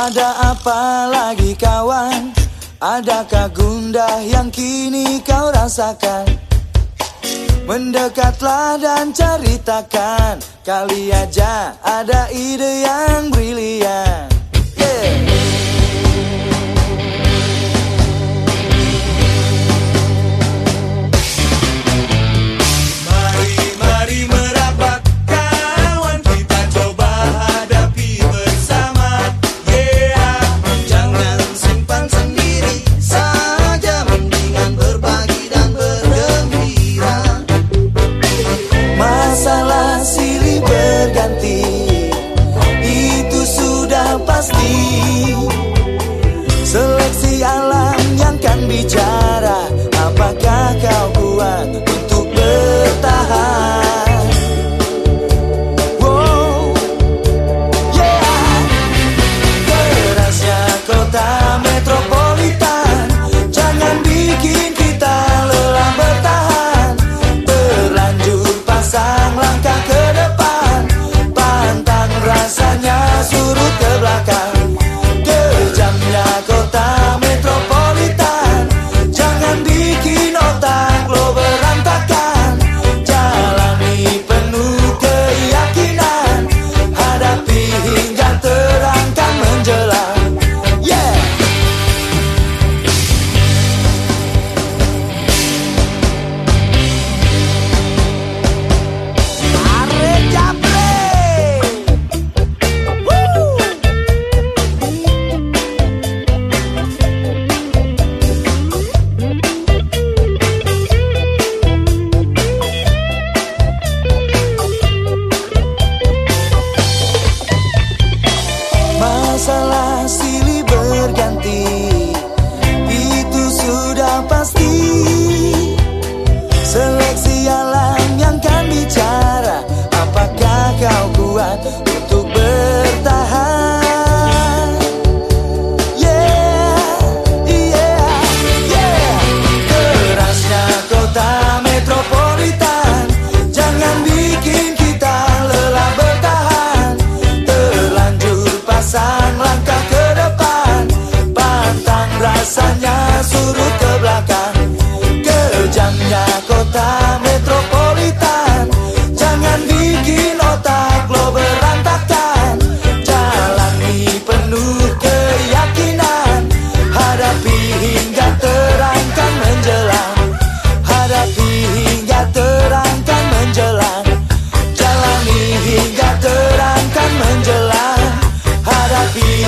Ada apa lagi kawan? Adakah gundah yang kini kau rasakan? Mendekatlah dan ceritakan Kali aja ada ide yang brilian Yeah Seleksi alam yang kan bicara untuk bertahan. Yeah, yeah, yeah. Kerasnya kota metropolitan Jangan bikin kita lelah bertahan. Terlanjur pasang rasanya surut ke belakang. Kejamnya kota